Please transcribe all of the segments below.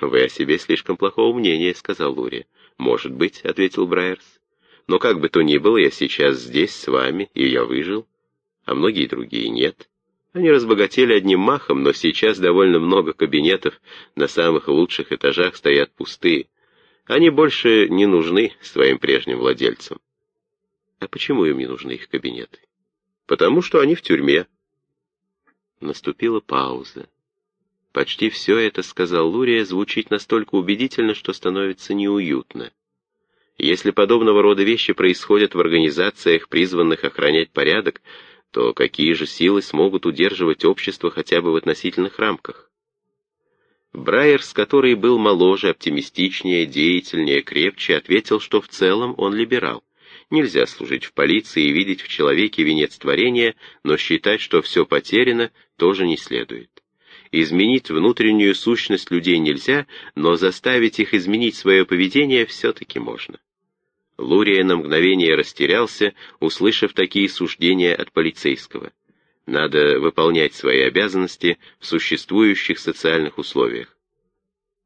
«Вы о себе слишком плохого мнения», — сказал Лури. «Может быть», — ответил Брайерс. «Но как бы то ни было, я сейчас здесь с вами, и я выжил, а многие другие нет. Они разбогатели одним махом, но сейчас довольно много кабинетов на самых лучших этажах стоят пустые. Они больше не нужны своим прежним владельцам». «А почему им не нужны их кабинеты?» «Потому что они в тюрьме». Наступила пауза. Почти все это, сказал Лурия, звучит настолько убедительно, что становится неуютно. Если подобного рода вещи происходят в организациях, призванных охранять порядок, то какие же силы смогут удерживать общество хотя бы в относительных рамках? Брайерс, который был моложе, оптимистичнее, деятельнее, крепче, ответил, что в целом он либерал. Нельзя служить в полиции и видеть в человеке венец творения, но считать, что все потеряно, тоже не следует. Изменить внутреннюю сущность людей нельзя, но заставить их изменить свое поведение все-таки можно. Лурия на мгновение растерялся, услышав такие суждения от полицейского. Надо выполнять свои обязанности в существующих социальных условиях.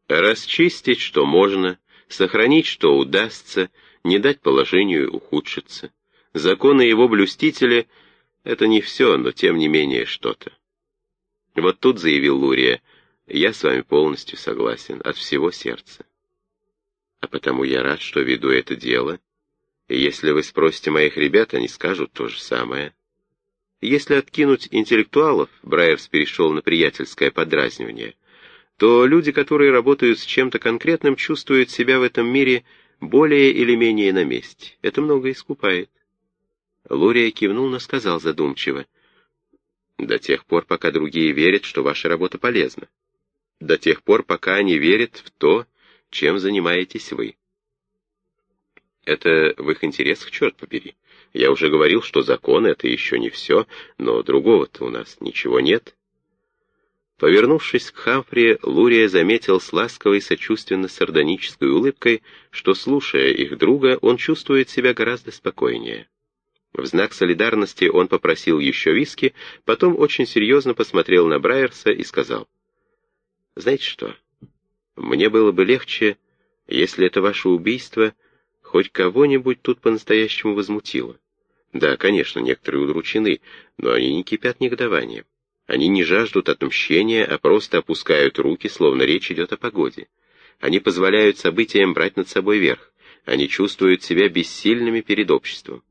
Расчистить, что можно, сохранить, что удастся, не дать положению ухудшиться. Законы его блюстителя — это не все, но тем не менее что-то. Вот тут заявил Лурия, я с вами полностью согласен, от всего сердца. А потому я рад, что веду это дело, и если вы спросите моих ребят, они скажут то же самое. Если откинуть интеллектуалов, Брайерс перешел на приятельское подразнивание, то люди, которые работают с чем-то конкретным, чувствуют себя в этом мире более или менее на месте. Это много искупает. Лурия кивнул, но сказал задумчиво — до тех пор, пока другие верят, что ваша работа полезна. До тех пор, пока они верят в то, чем занимаетесь вы. Это в их интересах, черт побери. Я уже говорил, что закон — это еще не все, но другого-то у нас ничего нет. Повернувшись к Хамфри, Лурия заметил с ласковой сочувственно-сардонической улыбкой, что, слушая их друга, он чувствует себя гораздо спокойнее. В знак солидарности он попросил еще виски, потом очень серьезно посмотрел на Брайерса и сказал, «Знаете что, мне было бы легче, если это ваше убийство хоть кого-нибудь тут по-настоящему возмутило. Да, конечно, некоторые удручены, но они не кипят негодованием. Они не жаждут отмщения, а просто опускают руки, словно речь идет о погоде. Они позволяют событиям брать над собой верх. Они чувствуют себя бессильными перед обществом.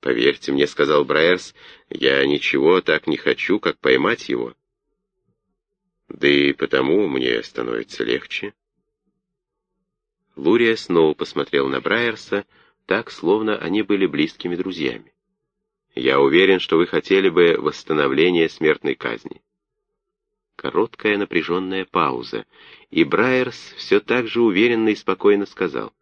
«Поверьте мне», — сказал Брайерс, — «я ничего так не хочу, как поймать его». «Да и потому мне становится легче». Лурия снова посмотрел на Брайерса, так, словно они были близкими друзьями. «Я уверен, что вы хотели бы восстановления смертной казни». Короткая напряженная пауза, и Брайерс все так же уверенно и спокойно сказал.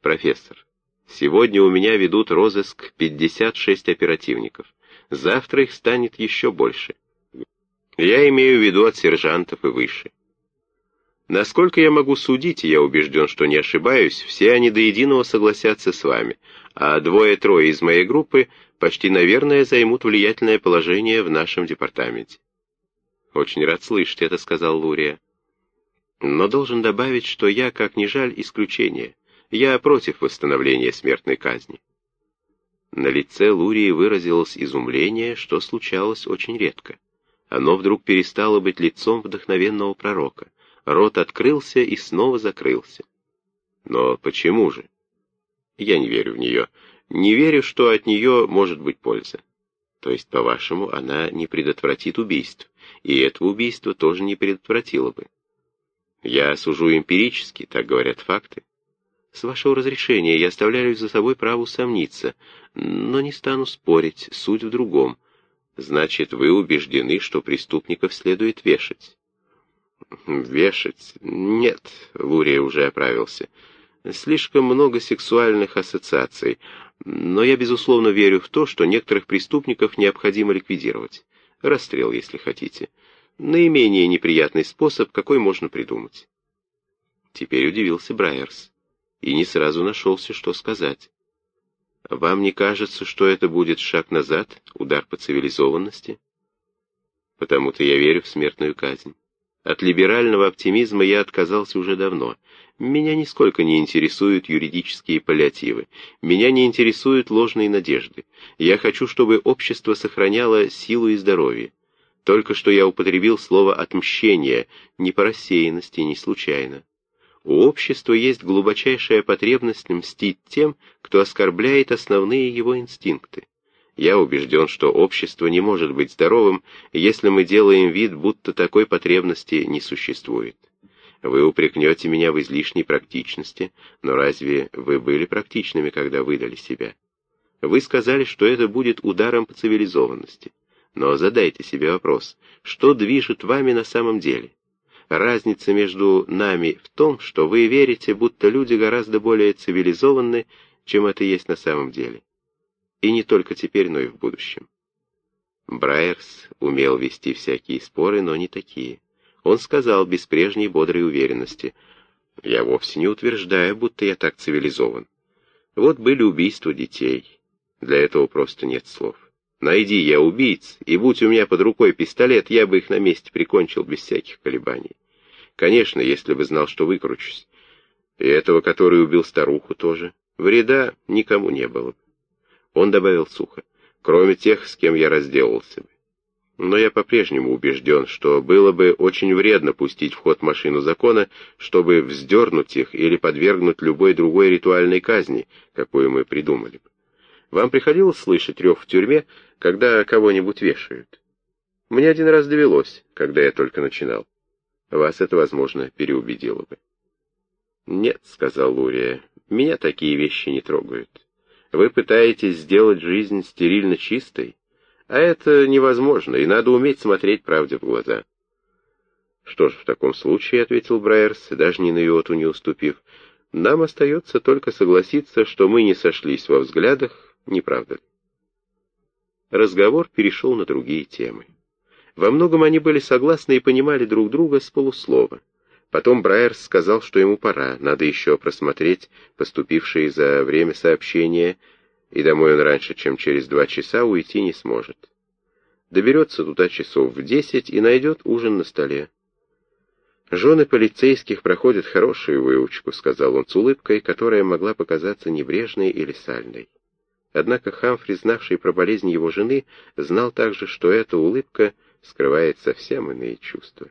«Профессор, Сегодня у меня ведут розыск 56 оперативников. Завтра их станет еще больше. Я имею в виду от сержантов и выше. Насколько я могу судить, я убежден, что не ошибаюсь, все они до единого согласятся с вами, а двое-трое из моей группы почти, наверное, займут влиятельное положение в нашем департаменте. «Очень рад слышать это», — сказал Лурия. «Но должен добавить, что я, как ни жаль, исключение. Я против восстановления смертной казни. На лице Лурии выразилось изумление, что случалось очень редко. Оно вдруг перестало быть лицом вдохновенного пророка. Рот открылся и снова закрылся. Но почему же? Я не верю в нее. Не верю, что от нее может быть польза. То есть, по-вашему, она не предотвратит убийств, и это убийство тоже не предотвратило бы. Я сужу эмпирически, так говорят факты. С вашего разрешения я оставляю за собой право сомниться, но не стану спорить, суть в другом. Значит, вы убеждены, что преступников следует вешать? Вешать? Нет, Лурия уже оправился. Слишком много сексуальных ассоциаций, но я, безусловно, верю в то, что некоторых преступников необходимо ликвидировать. Расстрел, если хотите. Наименее неприятный способ, какой можно придумать. Теперь удивился Брайерс и не сразу нашелся, что сказать. Вам не кажется, что это будет шаг назад, удар по цивилизованности? Потому-то я верю в смертную казнь. От либерального оптимизма я отказался уже давно. Меня нисколько не интересуют юридические паллиативы. Меня не интересуют ложные надежды. Я хочу, чтобы общество сохраняло силу и здоровье. Только что я употребил слово «отмщение», не по рассеянности, не случайно. У общества есть глубочайшая потребность мстить тем, кто оскорбляет основные его инстинкты. Я убежден, что общество не может быть здоровым, если мы делаем вид, будто такой потребности не существует. Вы упрекнете меня в излишней практичности, но разве вы были практичными, когда выдали себя? Вы сказали, что это будет ударом по цивилизованности. Но задайте себе вопрос, что движет вами на самом деле? Разница между нами в том, что вы верите, будто люди гораздо более цивилизованы, чем это есть на самом деле. И не только теперь, но и в будущем. Брайерс умел вести всякие споры, но не такие. Он сказал без прежней бодрой уверенности, «Я вовсе не утверждаю, будто я так цивилизован. Вот были убийства детей. Для этого просто нет слов. Найди я убийц, и будь у меня под рукой пистолет, я бы их на месте прикончил без всяких колебаний. Конечно, если бы знал, что выкручусь. И этого, который убил старуху, тоже. Вреда никому не было бы. Он добавил сухо, кроме тех, с кем я разделался бы. Но я по-прежнему убежден, что было бы очень вредно пустить в ход машину закона, чтобы вздернуть их или подвергнуть любой другой ритуальной казни, какую мы придумали бы. Вам приходилось слышать рев в тюрьме, когда кого-нибудь вешают? Мне один раз довелось, когда я только начинал. Вас это, возможно, переубедило бы. «Нет», — сказал Лурия, — «меня такие вещи не трогают. Вы пытаетесь сделать жизнь стерильно чистой, а это невозможно, и надо уметь смотреть правде в глаза». «Что ж, в таком случае», — ответил Брайерс, даже ни на йоту не уступив, — «нам остается только согласиться, что мы не сошлись во взглядах, не правда ли?» Разговор перешел на другие темы. Во многом они были согласны и понимали друг друга с полуслова. Потом Брайерс сказал, что ему пора, надо еще просмотреть поступившие за время сообщения, и домой он раньше, чем через два часа, уйти не сможет. Доберется туда часов в десять и найдет ужин на столе. «Жены полицейских проходят хорошую выучку», — сказал он с улыбкой, которая могла показаться небрежной или сальной. Однако Хамфри, знавший про болезнь его жены, знал также, что эта улыбка скрывает совсем иные чувства.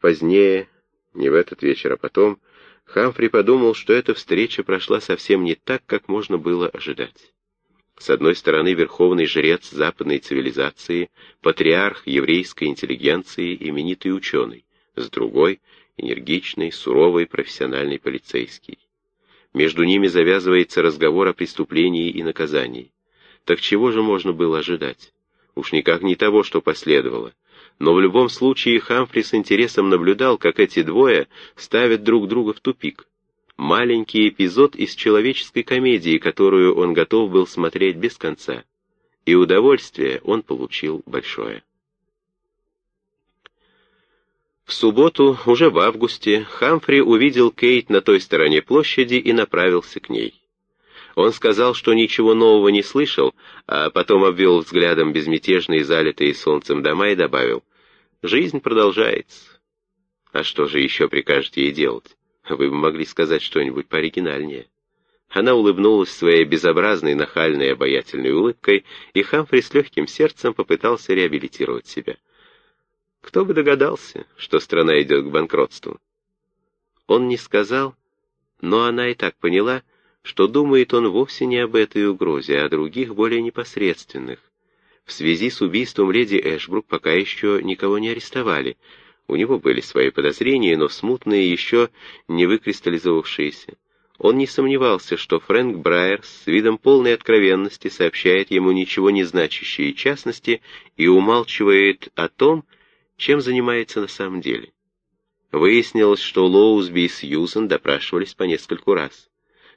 Позднее, не в этот вечер, а потом, Хамфри подумал, что эта встреча прошла совсем не так, как можно было ожидать. С одной стороны, верховный жрец западной цивилизации, патриарх еврейской интеллигенции, именитый ученый, с другой — энергичный, суровый, профессиональный полицейский. Между ними завязывается разговор о преступлении и наказании. Так чего же можно было ожидать? Уж никак не того, что последовало но в любом случае Хамфри с интересом наблюдал, как эти двое ставят друг друга в тупик. Маленький эпизод из человеческой комедии, которую он готов был смотреть без конца. И удовольствие он получил большое. В субботу, уже в августе, Хамфри увидел Кейт на той стороне площади и направился к ней. Он сказал, что ничего нового не слышал, а потом обвел взглядом безмятежные залитые солнцем дома и добавил, «Жизнь продолжается». «А что же еще прикажете ей делать? Вы бы могли сказать что-нибудь пооригинальнее». Она улыбнулась своей безобразной, нахальной, обаятельной улыбкой, и Хамфри с легким сердцем попытался реабилитировать себя. Кто бы догадался, что страна идет к банкротству? Он не сказал, но она и так поняла, что думает он вовсе не об этой угрозе, а о других, более непосредственных. В связи с убийством леди Эшбрук пока еще никого не арестовали. У него были свои подозрения, но смутные, еще не выкристаллизовавшиеся. Он не сомневался, что Фрэнк Брайер с видом полной откровенности сообщает ему ничего не значащие частности и умалчивает о том, чем занимается на самом деле. Выяснилось, что Лоузби и Сьюзен допрашивались по нескольку раз.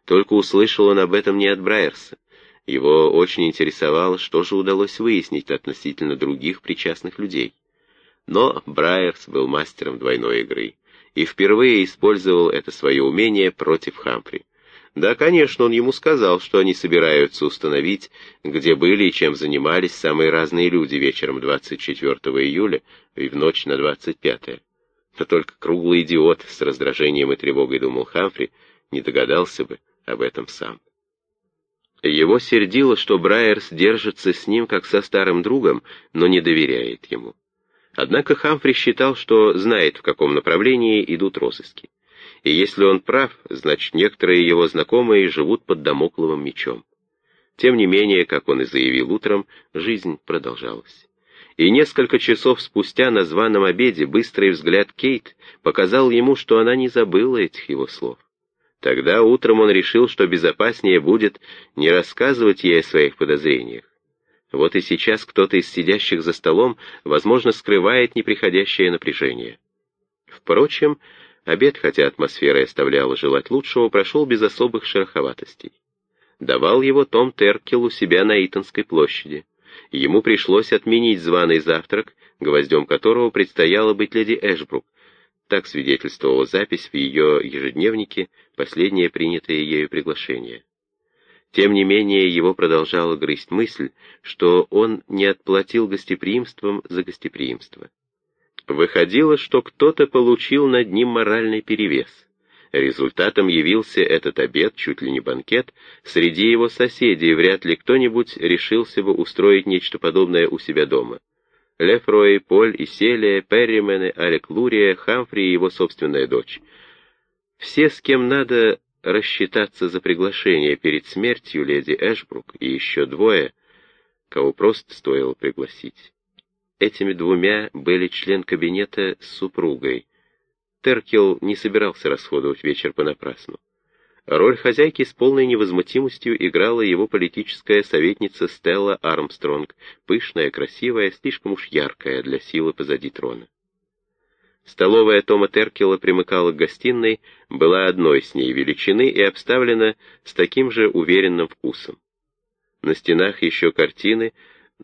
Только услышал он об этом не от Брайерса. Его очень интересовало, что же удалось выяснить относительно других причастных людей. Но Брайерс был мастером двойной игры и впервые использовал это свое умение против Хамфри. Да, конечно, он ему сказал, что они собираются установить, где были и чем занимались самые разные люди вечером 24 июля и в ночь на 25 -е. Да только круглый идиот с раздражением и тревогой думал Хамфри, не догадался бы об этом сам. Его сердило, что Брайерс держится с ним как со старым другом, но не доверяет ему. Однако Хамфри считал, что знает, в каком направлении идут розыски. И если он прав, значит, некоторые его знакомые живут под домокловым мечом. Тем не менее, как он и заявил утром, жизнь продолжалась. И несколько часов спустя на званом обеде быстрый взгляд Кейт показал ему, что она не забыла этих его слов. Тогда утром он решил, что безопаснее будет не рассказывать ей о своих подозрениях. Вот и сейчас кто-то из сидящих за столом, возможно, скрывает неприходящее напряжение. Впрочем, обед, хотя атмосфера оставляла желать лучшего, прошел без особых шероховатостей. Давал его Том Теркел у себя на Итонской площади. Ему пришлось отменить званый завтрак, гвоздем которого предстояло быть леди Эшбрук, так свидетельствовала запись в ее ежедневнике, последнее принятое ею приглашение. Тем не менее, его продолжала грызть мысль, что он не отплатил гостеприимством за гостеприимство. Выходило, что кто-то получил над ним моральный перевес. Результатом явился этот обед, чуть ли не банкет, среди его соседей вряд ли кто-нибудь решился бы устроить нечто подобное у себя дома. Лефрой, Поль, Иселия, Перримены, Алек Лурия, Хамфри и его собственная дочь. Все, с кем надо рассчитаться за приглашение перед смертью леди Эшбрук, и еще двое, кого просто стоило пригласить. Этими двумя были член кабинета с супругой. Теркел не собирался расходовать вечер понапрасну. Роль хозяйки с полной невозмутимостью играла его политическая советница Стелла Армстронг, пышная, красивая, слишком уж яркая для силы позади трона. Столовая Тома Теркела примыкала к гостиной, была одной с ней величины и обставлена с таким же уверенным вкусом. На стенах еще картины,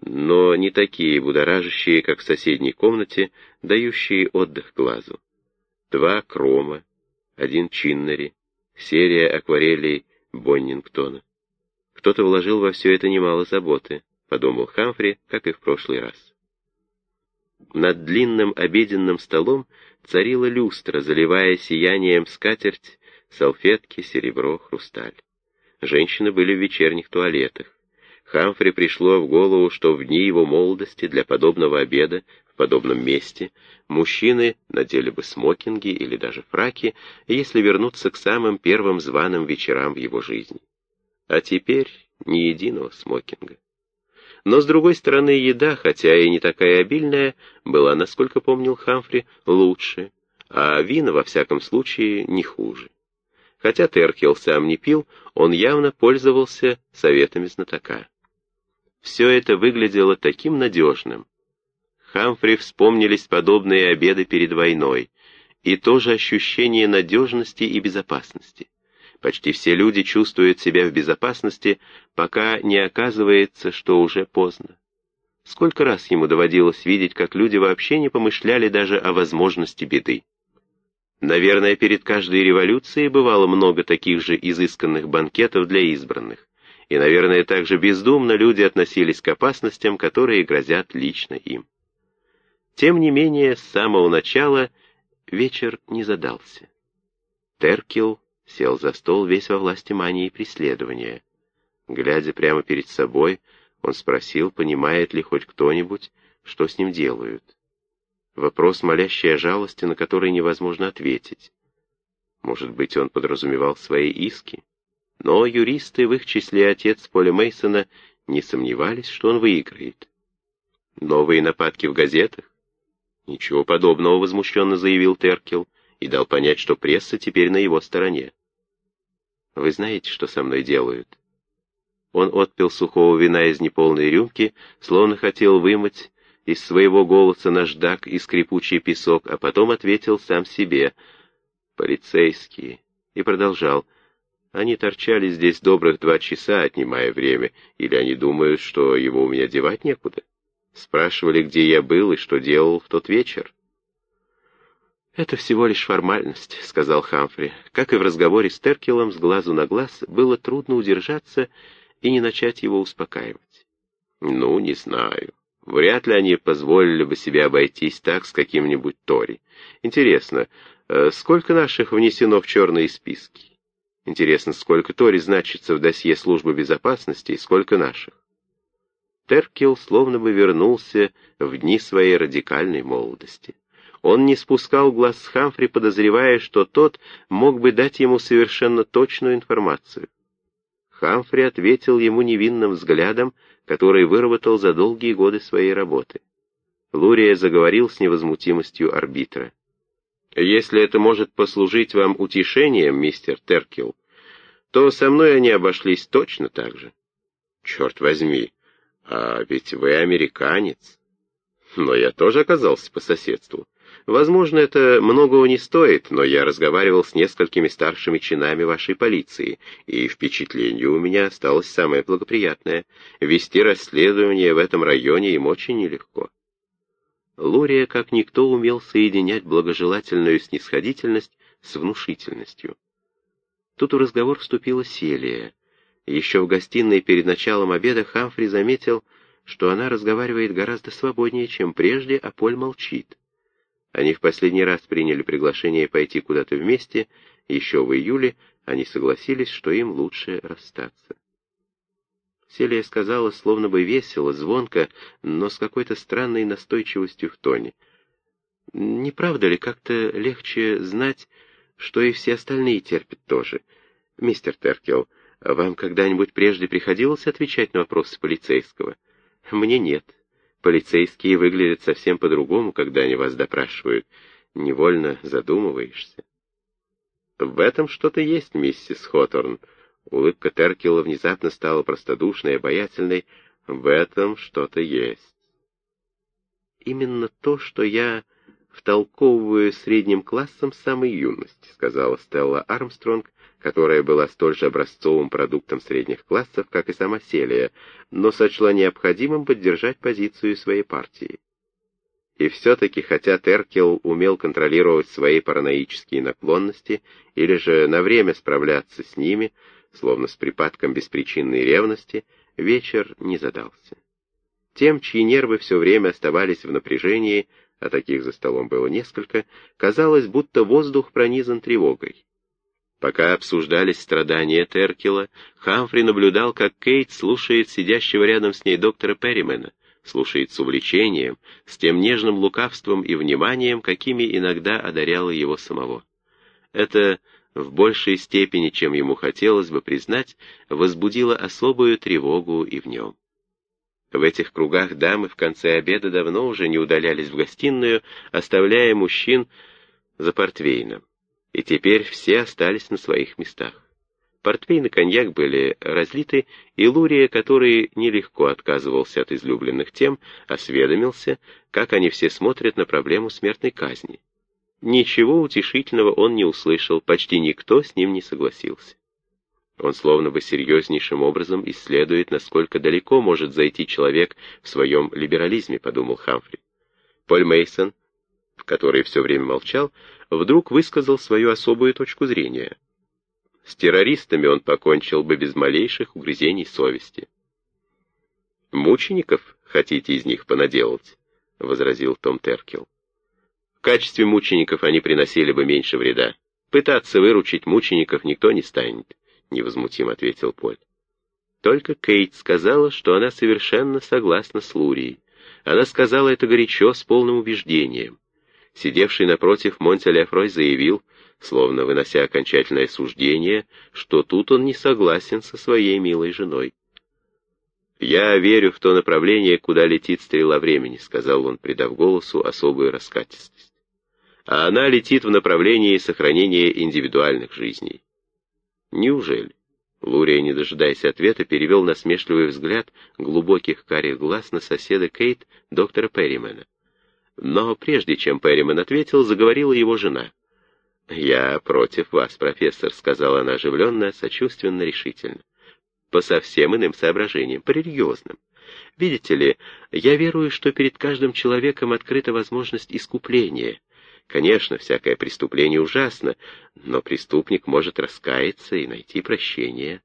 но не такие будоражащие, как в соседней комнате, дающие отдых глазу. Два крома, один чиннери, серия акварелей Боннингтона. Кто-то вложил во все это немало заботы, подумал Хамфри, как и в прошлый раз. Над длинным обеденным столом царила люстра, заливая сиянием скатерть, салфетки, серебро, хрусталь. Женщины были в вечерних туалетах. Хамфри пришло в голову, что в дни его молодости для подобного обеда в подобном месте мужчины надели бы смокинги или даже фраки, если вернуться к самым первым званым вечерам в его жизни. А теперь ни единого смокинга. Но, с другой стороны, еда, хотя и не такая обильная, была, насколько помнил Хамфри, лучше, а вина, во всяком случае, не хуже. Хотя Теркел сам не пил, он явно пользовался советами знатока. Все это выглядело таким надежным. Хамфри вспомнились подобные обеды перед войной, и тоже ощущение надежности и безопасности. Почти все люди чувствуют себя в безопасности, пока не оказывается, что уже поздно. Сколько раз ему доводилось видеть, как люди вообще не помышляли даже о возможности беды. Наверное, перед каждой революцией бывало много таких же изысканных банкетов для избранных. И, наверное, также бездумно люди относились к опасностям, которые грозят лично им. Тем не менее, с самого начала вечер не задался. Теркил сел за стол весь во власти мании преследования. Глядя прямо перед собой, он спросил, понимает ли хоть кто-нибудь, что с ним делают. Вопрос, молящий о жалости, на который невозможно ответить. Может быть, он подразумевал свои иски? Но юристы, в их числе отец Поля Мейсона, не сомневались, что он выиграет. Новые нападки в газетах? Ничего подобного, возмущенно заявил Теркел и дал понять, что пресса теперь на его стороне. Вы знаете, что со мной делают? Он отпил сухого вина из неполной рюмки, словно хотел вымыть из своего голоса наждак и скрипучий песок, а потом ответил сам себе. «Полицейские». И продолжал. «Они торчали здесь добрых два часа, отнимая время, или они думают, что его у меня девать некуда? Спрашивали, где я был и что делал в тот вечер. «Это всего лишь формальность», — сказал Хамфри. Как и в разговоре с Теркелом с глазу на глаз, было трудно удержаться и не начать его успокаивать. «Ну, не знаю. Вряд ли они позволили бы себе обойтись так с каким-нибудь Тори. Интересно, э, сколько наших внесено в черные списки? Интересно, сколько Тори значится в досье службы безопасности и сколько наших? Теркел словно бы вернулся в дни своей радикальной молодости. Он не спускал глаз с Хамфри, подозревая, что тот мог бы дать ему совершенно точную информацию. Хамфри ответил ему невинным взглядом, который выработал за долгие годы своей работы. Лурия заговорил с невозмутимостью арбитра. «Если это может послужить вам утешением, мистер Теркел, то со мной они обошлись точно так же». «Черт возьми, а ведь вы американец». «Но я тоже оказался по соседству. Возможно, это многого не стоит, но я разговаривал с несколькими старшими чинами вашей полиции, и впечатление у меня осталось самое благоприятное. Вести расследование в этом районе им очень нелегко. Лурия, как никто, умел соединять благожелательную снисходительность с внушительностью. Тут в разговор вступила Селия. Еще в гостиной перед началом обеда Хамфри заметил, что она разговаривает гораздо свободнее, чем прежде, а Поль молчит. Они в последний раз приняли приглашение пойти куда-то вместе, еще в июле они согласились, что им лучше расстаться. Селия сказала, словно бы весело, звонко, но с какой-то странной настойчивостью в тоне. «Не правда ли как-то легче знать, что и все остальные терпят тоже? Мистер Теркел, вам когда-нибудь прежде приходилось отвечать на вопросы полицейского? Мне нет. Полицейские выглядят совсем по-другому, когда они вас допрашивают. Невольно задумываешься. В этом что-то есть, миссис Хоторн. Улыбка Теркела внезапно стала простодушной и обаятельной. В этом что-то есть. Именно то, что я втолковываю средним классом самой юности, сказала Стелла Армстронг, которая была столь же образцовым продуктом средних классов, как и сама Селия, но сочла необходимым поддержать позицию своей партии. И все-таки, хотя Теркел умел контролировать свои параноические наклонности или же на время справляться с ними, словно с припадком беспричинной ревности, вечер не задался. Тем, чьи нервы все время оставались в напряжении, а таких за столом было несколько, казалось, будто воздух пронизан тревогой. Пока обсуждались страдания Теркела, Хамфри наблюдал, как Кейт слушает сидящего рядом с ней доктора Перримена, слушает с увлечением, с тем нежным лукавством и вниманием, какими иногда одаряла его самого. Это в большей степени, чем ему хотелось бы признать, возбудило особую тревогу и в нем. В этих кругах дамы в конце обеда давно уже не удалялись в гостиную, оставляя мужчин за портвейном и теперь все остались на своих местах. Портвейн и коньяк были разлиты, и Лурия, который нелегко отказывался от излюбленных тем, осведомился, как они все смотрят на проблему смертной казни. Ничего утешительного он не услышал, почти никто с ним не согласился. Он словно бы серьезнейшим образом исследует, насколько далеко может зайти человек в своем либерализме, подумал Хамфри. Поль Мейсон, который все время молчал, вдруг высказал свою особую точку зрения. С террористами он покончил бы без малейших угрызений совести. «Мучеников хотите из них понаделать?» — возразил Том Теркел. «В качестве мучеников они приносили бы меньше вреда. Пытаться выручить мучеников никто не станет», — невозмутимо ответил Поль. Только Кейт сказала, что она совершенно согласна с Лурией. Она сказала это горячо, с полным убеждением. Сидевший напротив Монте Лефрой заявил, словно вынося окончательное суждение, что тут он не согласен со своей милой женой. «Я верю в то направление, куда летит стрела времени», — сказал он, придав голосу особую раскатистость. «А она летит в направлении сохранения индивидуальных жизней». «Неужели?» Лурия, не дожидаясь ответа, перевел насмешливый взгляд глубоких карих глаз на соседа Кейт, доктора Перримена. Но прежде чем Перриман ответил, заговорила его жена. «Я против вас, профессор», — сказала она оживленно, сочувственно, решительно. «По совсем иным соображениям, по религиозным. Видите ли, я верую, что перед каждым человеком открыта возможность искупления. Конечно, всякое преступление ужасно, но преступник может раскаяться и найти прощение.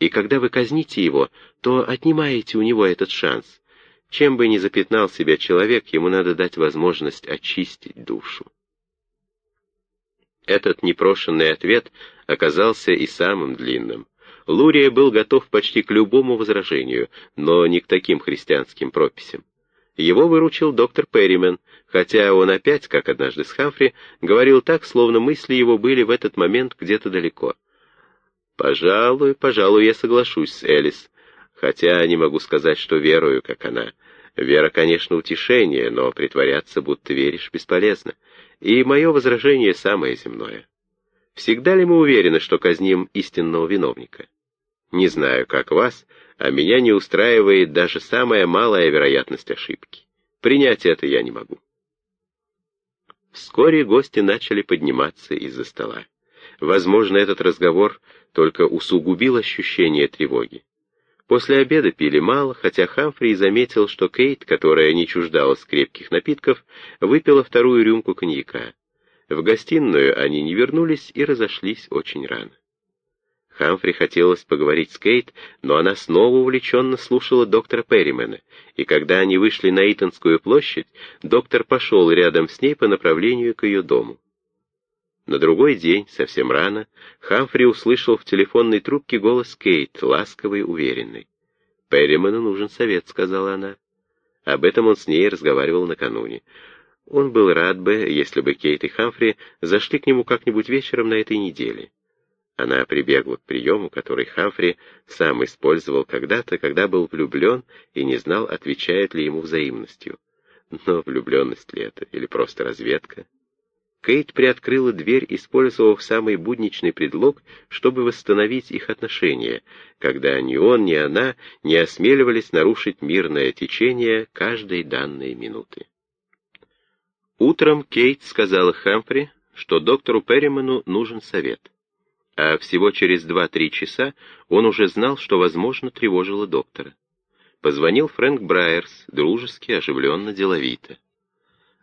И когда вы казните его, то отнимаете у него этот шанс, Чем бы ни запятнал себя человек, ему надо дать возможность очистить душу. Этот непрошенный ответ оказался и самым длинным. Лурия был готов почти к любому возражению, но не к таким христианским прописям. Его выручил доктор Перримен, хотя он опять, как однажды с Хамфри, говорил так, словно мысли его были в этот момент где-то далеко. «Пожалуй, пожалуй, я соглашусь с Элис, хотя не могу сказать, что верую, как она. Вера, конечно, утешение, но притворяться, будто веришь, бесполезно. И мое возражение самое земное. Всегда ли мы уверены, что казним истинного виновника? Не знаю, как вас, а меня не устраивает даже самая малая вероятность ошибки. Принять это я не могу. Вскоре гости начали подниматься из-за стола. Возможно, этот разговор только усугубил ощущение тревоги. После обеда пили мало, хотя Хамфри заметил, что Кейт, которая не чуждалась крепких напитков, выпила вторую рюмку коньяка. В гостиную они не вернулись и разошлись очень рано. Хамфри хотелось поговорить с Кейт, но она снова увлеченно слушала доктора Перримена, и когда они вышли на Итонскую площадь, доктор пошел рядом с ней по направлению к ее дому. На другой день, совсем рано, Хамфри услышал в телефонной трубке голос Кейт, ласковый, уверенный. «Перриману нужен совет», — сказала она. Об этом он с ней разговаривал накануне. Он был рад бы, если бы Кейт и Хамфри зашли к нему как-нибудь вечером на этой неделе. Она прибегла к приему, который Хамфри сам использовал когда-то, когда был влюблен и не знал, отвечает ли ему взаимностью. Но влюбленность ли это, или просто разведка? Кейт приоткрыла дверь, использовав самый будничный предлог, чтобы восстановить их отношения, когда ни он, ни она не осмеливались нарушить мирное течение каждой данной минуты. Утром Кейт сказала Хамфри, что доктору Перриману нужен совет а всего через два-три часа он уже знал, что, возможно, тревожило доктора. Позвонил Фрэнк Брайерс, дружески, оживленно, деловито.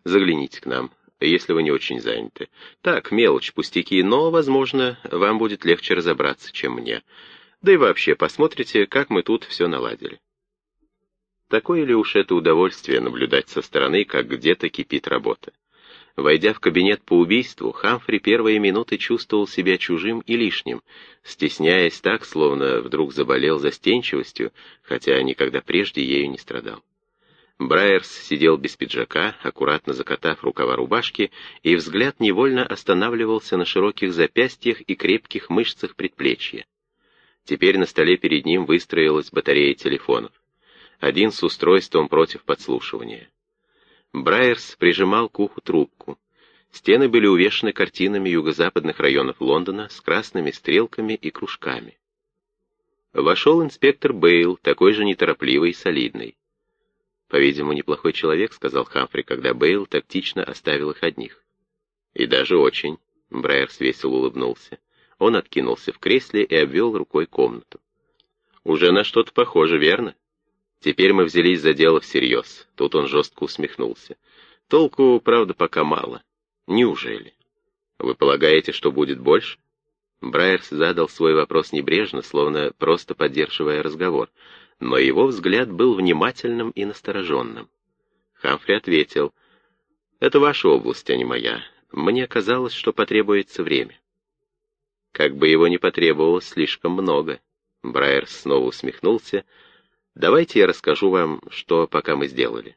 «Загляните к нам, если вы не очень заняты. Так, мелочь, пустяки, но, возможно, вам будет легче разобраться, чем мне. Да и вообще, посмотрите, как мы тут все наладили». Такое ли уж это удовольствие наблюдать со стороны, как где-то кипит работа? Войдя в кабинет по убийству, Хамфри первые минуты чувствовал себя чужим и лишним, стесняясь так, словно вдруг заболел застенчивостью, хотя никогда прежде ею не страдал. Брайерс сидел без пиджака, аккуратно закатав рукава рубашки, и взгляд невольно останавливался на широких запястьях и крепких мышцах предплечья. Теперь на столе перед ним выстроилась батарея телефонов. Один с устройством против подслушивания. Брайерс прижимал к уху трубку. Стены были увешаны картинами юго-западных районов Лондона с красными стрелками и кружками. Вошел инспектор Бейл, такой же неторопливый и солидный. «По-видимому, неплохой человек», — сказал Хамфри, когда Бейл тактично оставил их одних. «И даже очень», — Брайерс весело улыбнулся. Он откинулся в кресле и обвел рукой комнату. «Уже на что-то похоже, верно?» Теперь мы взялись за дело всерьез. Тут он жестко усмехнулся. Толку, правда, пока мало. Неужели? Вы полагаете, что будет больше? Брайерс задал свой вопрос небрежно, словно просто поддерживая разговор, но его взгляд был внимательным и настороженным. Хамфри ответил, «Это ваша область, а не моя. Мне казалось, что потребуется время». Как бы его не потребовалось слишком много. Брайерс снова усмехнулся, — Давайте я расскажу вам, что пока мы сделали.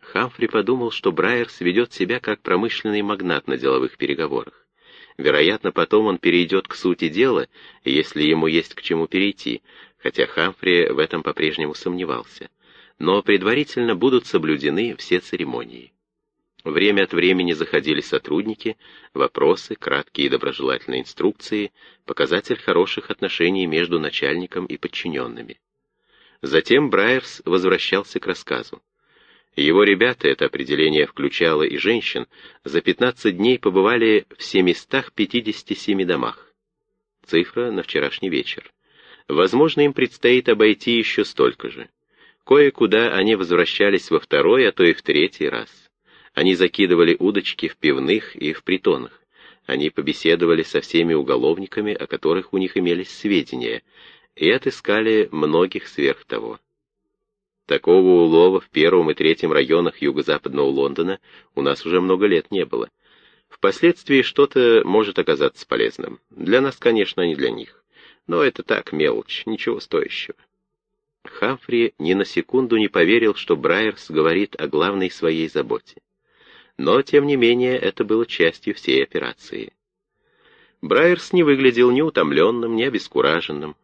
Хамфри подумал, что Брайерс ведет себя как промышленный магнат на деловых переговорах. Вероятно, потом он перейдет к сути дела, если ему есть к чему перейти, хотя Хамфри в этом по-прежнему сомневался. Но предварительно будут соблюдены все церемонии. Время от времени заходили сотрудники, вопросы, краткие и доброжелательные инструкции, показатель хороших отношений между начальником и подчиненными. Затем Брайерс возвращался к рассказу. Его ребята, это определение включало и женщин, за 15 дней побывали в 757 домах. Цифра на вчерашний вечер. Возможно, им предстоит обойти еще столько же. Кое-куда они возвращались во второй, а то и в третий раз. Они закидывали удочки в пивных и в притонах. Они побеседовали со всеми уголовниками, о которых у них имелись сведения, и отыскали многих сверх того. Такого улова в первом и третьем районах юго-западного Лондона у нас уже много лет не было. Впоследствии что-то может оказаться полезным. Для нас, конечно, не для них. Но это так, мелочь, ничего стоящего. Хамфри ни на секунду не поверил, что Брайерс говорит о главной своей заботе. Но, тем не менее, это было частью всей операции. Брайерс не выглядел ни утомленным, ни обескураженным.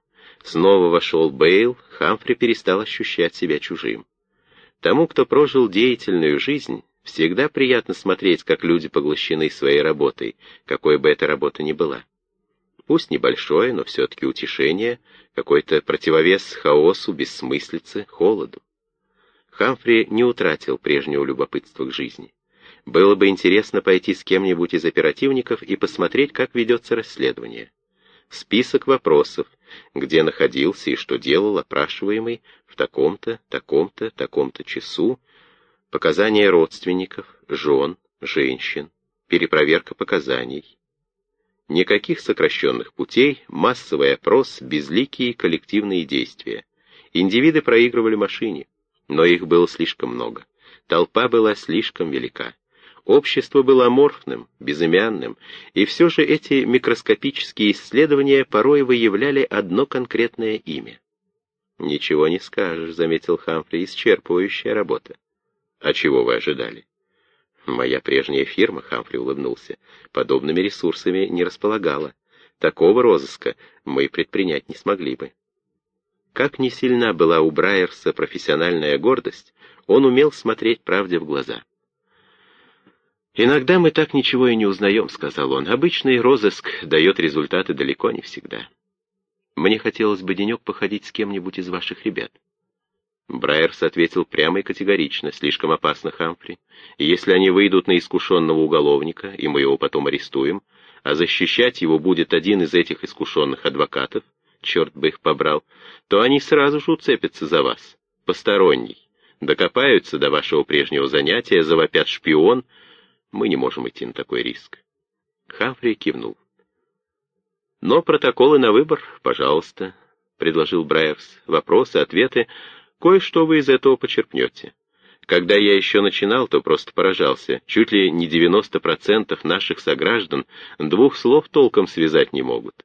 Снова вошел Бейл, Хамфри перестал ощущать себя чужим. Тому, кто прожил деятельную жизнь, всегда приятно смотреть, как люди поглощены своей работой, какой бы эта работа ни была. Пусть небольшое, но все-таки утешение, какой-то противовес хаосу, бессмыслице, холоду. Хамфри не утратил прежнего любопытства к жизни. Было бы интересно пойти с кем-нибудь из оперативников и посмотреть, как ведется расследование. Список вопросов, где находился и что делал опрашиваемый в таком-то, таком-то, таком-то часу, показания родственников, жен, женщин, перепроверка показаний. Никаких сокращенных путей, массовый опрос, безликие коллективные действия. Индивиды проигрывали машине, но их было слишком много. Толпа была слишком велика. Общество было аморфным, безымянным, и все же эти микроскопические исследования порой выявляли одно конкретное имя. «Ничего не скажешь», — заметил Хамфри, — «исчерпывающая работа». «А чего вы ожидали?» Моя прежняя фирма, Хамфри улыбнулся, подобными ресурсами не располагала. Такого розыска мы предпринять не смогли бы. Как не сильна была у Брайерса профессиональная гордость, он умел смотреть правде в глаза. «Иногда мы так ничего и не узнаем», — сказал он. «Обычный розыск дает результаты далеко не всегда. Мне хотелось бы денек походить с кем-нибудь из ваших ребят». Брайерс ответил прямо и категорично, слишком опасно, Хамфри. Если они выйдут на искушенного уголовника, и мы его потом арестуем, а защищать его будет один из этих искушенных адвокатов, черт бы их побрал, то они сразу же уцепятся за вас, посторонний. Докопаются до вашего прежнего занятия, завопят шпион. Мы не можем идти на такой риск. Хамфри кивнул. Но протоколы на выбор, пожалуйста, — предложил Брайерс. Вопросы, ответы Кое-что вы из этого почерпнете. Когда я еще начинал, то просто поражался. Чуть ли не 90% наших сограждан двух слов толком связать не могут.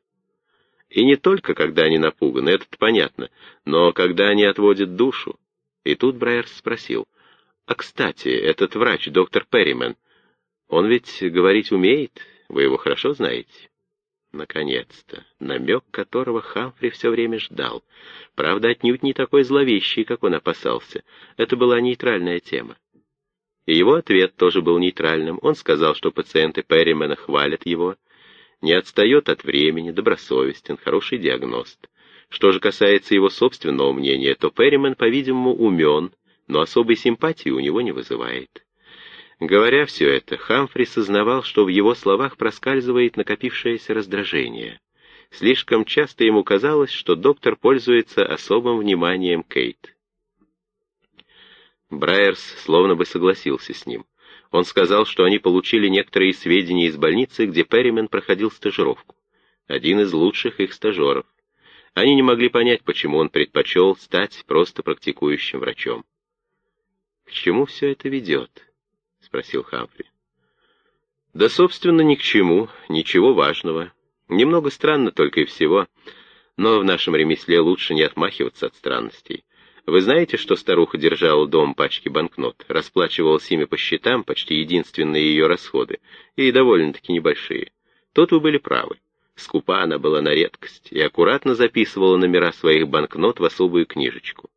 И не только, когда они напуганы, это понятно, но когда они отводят душу. И тут Брайерс спросил, «А, кстати, этот врач, доктор Перримен, он ведь говорить умеет? Вы его хорошо знаете?» Наконец-то, намек которого Хамфри все время ждал. Правда, отнюдь не такой зловещий, как он опасался. Это была нейтральная тема. И его ответ тоже был нейтральным. Он сказал, что пациенты Перримена хвалят его, не отстает от времени, добросовестен, хороший диагност. Что же касается его собственного мнения, то Перримен, по-видимому, умен, но особой симпатии у него не вызывает. Говоря все это, Хамфри сознавал, что в его словах проскальзывает накопившееся раздражение. Слишком часто ему казалось, что доктор пользуется особым вниманием Кейт. Брайерс словно бы согласился с ним. Он сказал, что они получили некоторые сведения из больницы, где Перримен проходил стажировку. Один из лучших их стажеров. Они не могли понять, почему он предпочел стать просто практикующим врачом. К чему все это ведет? Спросил Хамфри. Да, собственно, ни к чему, ничего важного. Немного странно только и всего, но в нашем ремесле лучше не отмахиваться от странностей. Вы знаете, что старуха держала дом пачки банкнот, расплачивалась ими по счетам, почти единственные ее расходы, и довольно-таки небольшие. Тут вы были правы. Скупа она была на редкость и аккуратно записывала номера своих банкнот в особую книжечку.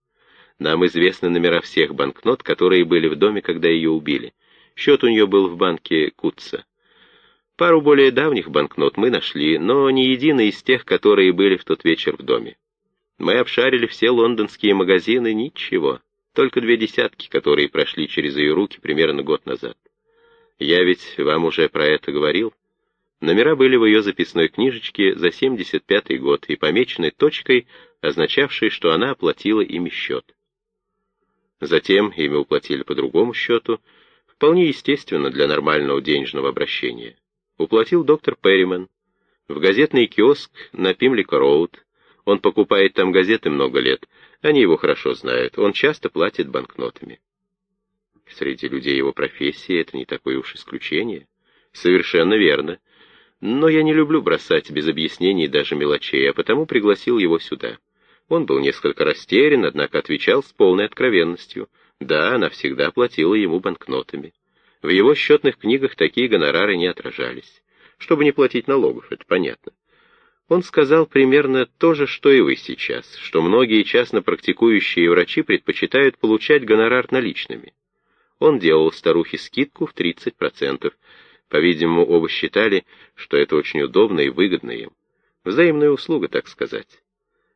Нам известны номера всех банкнот, которые были в доме, когда ее убили, Счет у нее был в банке Кутца. Пару более давних банкнот мы нашли, но не единый из тех, которые были в тот вечер в доме. Мы обшарили все лондонские магазины, ничего. Только две десятки, которые прошли через ее руки примерно год назад. Я ведь вам уже про это говорил. Номера были в ее записной книжечке за 75-й год и помечены точкой, означавшей, что она оплатила ими счет. Затем ими уплатили по другому счету, Вполне естественно для нормального денежного обращения. Уплатил доктор Перриман. В газетный киоск на Пимлика-Роуд Он покупает там газеты много лет. Они его хорошо знают. Он часто платит банкнотами. Среди людей его профессии это не такое уж исключение. Совершенно верно. Но я не люблю бросать без объяснений даже мелочей, а потому пригласил его сюда. Он был несколько растерян, однако отвечал с полной откровенностью. Да, она всегда платила ему банкнотами. В его счетных книгах такие гонорары не отражались. Чтобы не платить налогов, это понятно. Он сказал примерно то же, что и вы сейчас, что многие частно практикующие врачи предпочитают получать гонорар наличными. Он делал старухе скидку в 30%. По-видимому, оба считали, что это очень удобно и выгодно им. Взаимная услуга, так сказать.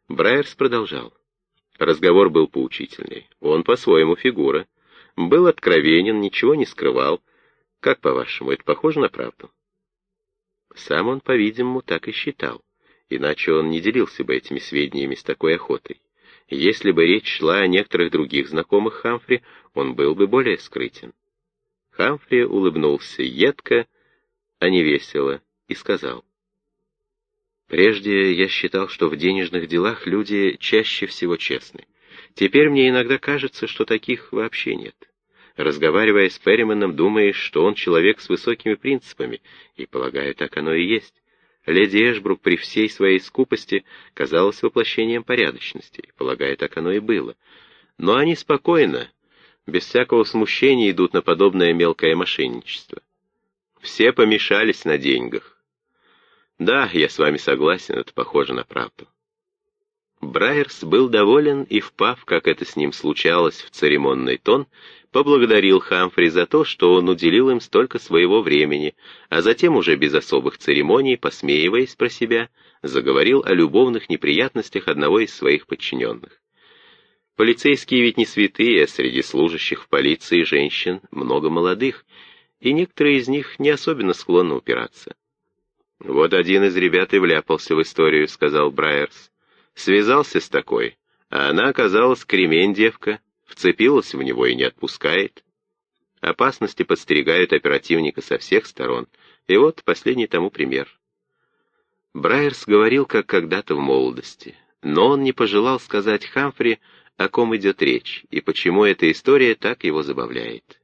Брайерс продолжал. Разговор был поучительный. Он по-своему фигура. Был откровенен, ничего не скрывал. Как, по-вашему, это похоже на правду? Сам он, по-видимому, так и считал. Иначе он не делился бы этими сведениями с такой охотой. Если бы речь шла о некоторых других знакомых Хамфри, он был бы более скрытен. Хамфри улыбнулся едко, а не весело, и сказал. «Прежде я считал, что в денежных делах люди чаще всего честны. Теперь мне иногда кажется, что таких вообще нет. Разговаривая с Перриманом, думаешь, что он человек с высокими принципами, и, полагаю, так оно и есть. Леди Эшбрук при всей своей скупости казалась воплощением порядочности, и, полагаю, так оно и было. Но они спокойно, без всякого смущения идут на подобное мелкое мошенничество. Все помешались на деньгах. Да, я с вами согласен, это похоже на правду. Брайерс был доволен и, впав, как это с ним случалось, в церемонный тон, поблагодарил Хамфри за то, что он уделил им столько своего времени, а затем уже без особых церемоний, посмеиваясь про себя, заговорил о любовных неприятностях одного из своих подчиненных. Полицейские ведь не святые, а среди служащих в полиции женщин много молодых, и некоторые из них не особенно склонны упираться. «Вот один из ребят и вляпался в историю», — сказал Брайерс. «Связался с такой, а она оказалась кремень девка, вцепилась в него и не отпускает. Опасности подстерегают оперативника со всех сторон, и вот последний тому пример». Брайерс говорил, как когда-то в молодости, но он не пожелал сказать Хамфри, о ком идет речь и почему эта история так его забавляет.